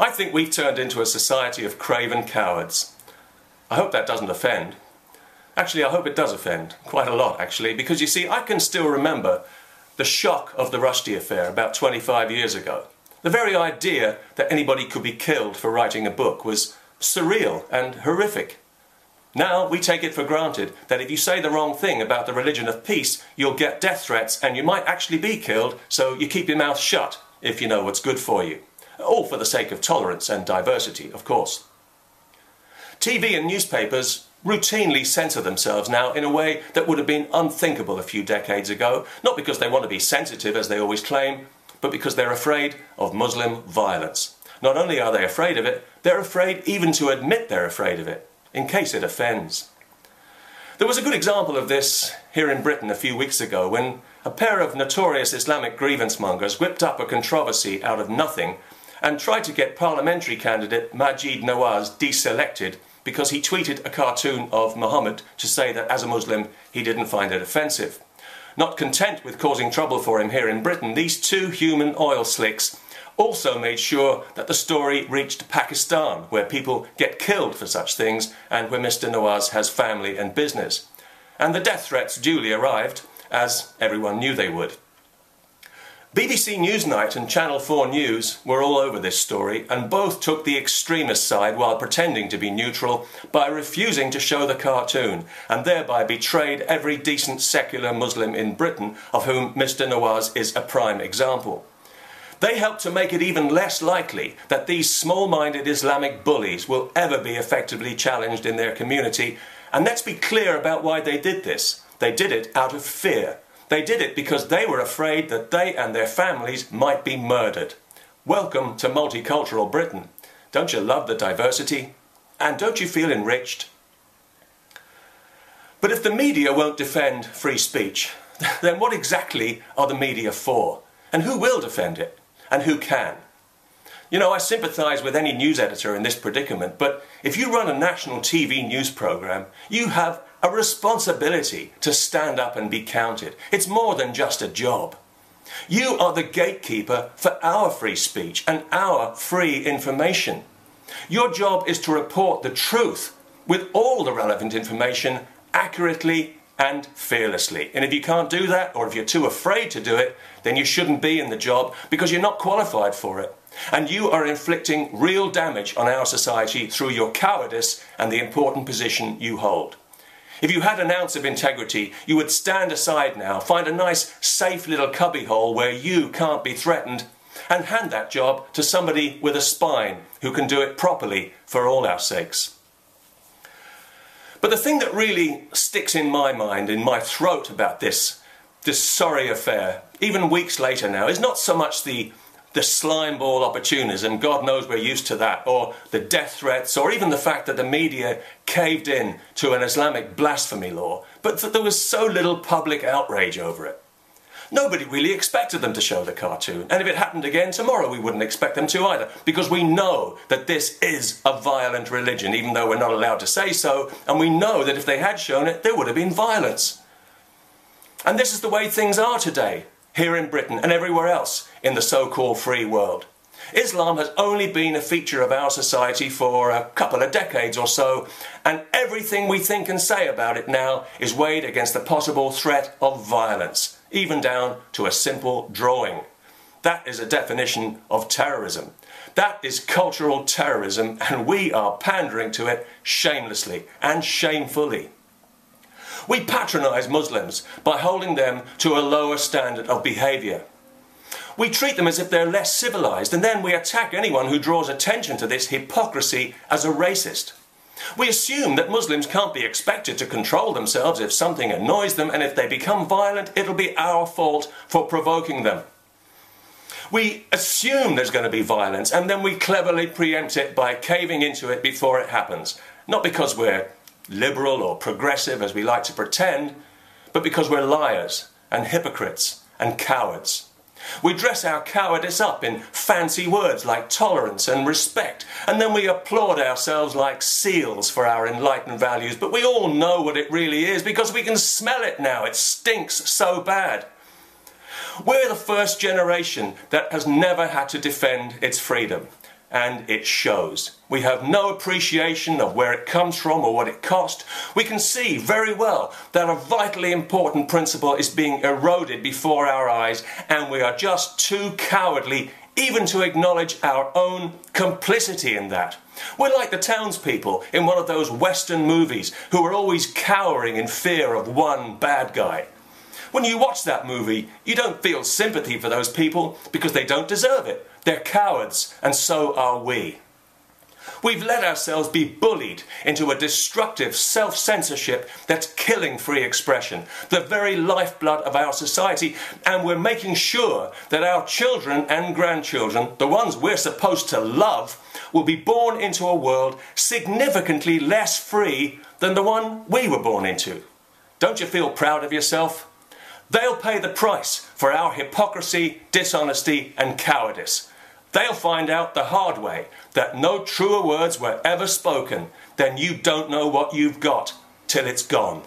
I think we've turned into a society of craven cowards. I hope that doesn't offend. Actually, I hope it does offend, quite a lot actually, because you see, I can still remember the shock of the Rushdie affair about 25 years ago. The very idea that anybody could be killed for writing a book was surreal and horrific. Now we take it for granted that if you say the wrong thing about the religion of peace, you'll get death threats and you might actually be killed, so you keep your mouth shut if you know what's good for you. All for the sake of tolerance and diversity, of course. TV and newspapers routinely censor themselves now in a way that would have been unthinkable a few decades ago, not because they want to be sensitive, as they always claim, but because they're afraid of Muslim violence. Not only are they afraid of it, they're afraid even to admit they're afraid of it, in case it offends. There was a good example of this here in Britain a few weeks ago when a pair of notorious Islamic grievance mongers whipped up a controversy out of nothing and tried to get parliamentary candidate Maajid Nawaz deselected because he tweeted a cartoon of Muhammad to say that as a Muslim he didn't find it offensive. Not content with causing trouble for him here in Britain, these two human oil slicks also made sure that the story reached Pakistan, where people get killed for such things and where Mr. Nawaz has family and business. And the death threats duly arrived, as everyone knew they would. BBC Newsnight and Channel 4 News were all over this story and both took the extremist side while pretending to be neutral by refusing to show the cartoon and thereby betrayed every decent secular Muslim in Britain of whom Mr Nawaz is a prime example. They helped to make it even less likely that these small-minded Islamic bullies will ever be effectively challenged in their community and let's be clear about why they did this. They did it out of fear they did it because they were afraid that they and their families might be murdered. Welcome to multicultural Britain. Don't you love the diversity? And don't you feel enriched? But if the media won't defend free speech, then what exactly are the media for? And who will defend it? And who can? You know, I sympathise with any news editor in this predicament, but if you run a national TV news programme, you have a responsibility to stand up and be counted. It's more than just a job. You are the gatekeeper for our free speech and our free information. Your job is to report the truth with all the relevant information accurately and fearlessly. And if you can't do that, or if you're too afraid to do it, then you shouldn't be in the job because you're not qualified for it. And you are inflicting real damage on our society through your cowardice and the important position you hold. If you had an ounce of integrity, you would stand aside now, find a nice, safe little cubbyhole where you can't be threatened, and hand that job to somebody with a spine who can do it properly for all our sakes. But the thing that really sticks in my mind, in my throat about this, this sorry affair, even weeks later now, is not so much the, the slime ball opportunism, God knows we're used to that, or the death threats, or even the fact that the media caved in to an Islamic blasphemy law, but that there was so little public outrage over it. Nobody really expected them to show the cartoon. And if it happened again tomorrow, we wouldn't expect them to either. Because we know that this is a violent religion, even though we're not allowed to say so. And we know that if they had shown it, there would have been violence. And this is the way things are today, here in Britain and everywhere else in the so called free world. Islam has only been a feature of our society for a couple of decades or so, and everything we think and say about it now is weighed against the possible threat of violence even down to a simple drawing. That is a definition of terrorism. That is cultural terrorism, and we are pandering to it shamelessly and shamefully. We patronise Muslims by holding them to a lower standard of behaviour. We treat them as if they're less civilised, and then we attack anyone who draws attention to this hypocrisy as a racist. We assume that Muslims can't be expected to control themselves if something annoys them, and if they become violent, it'll be our fault for provoking them. We assume there's going to be violence, and then we cleverly preempt it by caving into it before it happens. Not because we're liberal or progressive, as we like to pretend, but because we're liars and hypocrites and cowards. We dress our cowardice up in fancy words like tolerance and respect, and then we applaud ourselves like seals for our enlightened values, but we all know what it really is because we can smell it now. It stinks so bad. We're the first generation that has never had to defend its freedom. And it shows. We have no appreciation of where it comes from or what it cost. We can see very well that a vitally important principle is being eroded before our eyes, and we are just too cowardly even to acknowledge our own complicity in that. We're like the townspeople in one of those Western movies who are always cowering in fear of one bad guy. When you watch that movie, you don't feel sympathy for those people because they don't deserve it. They're cowards, and so are we. We've let ourselves be bullied into a destructive self censorship that's killing free expression, the very lifeblood of our society, and we're making sure that our children and grandchildren, the ones we're supposed to love, will be born into a world significantly less free than the one we were born into. Don't you feel proud of yourself? They'll pay the price for our hypocrisy, dishonesty, and cowardice. They'll find out the hard way that no truer words were ever spoken than you don't know what you've got till it's gone.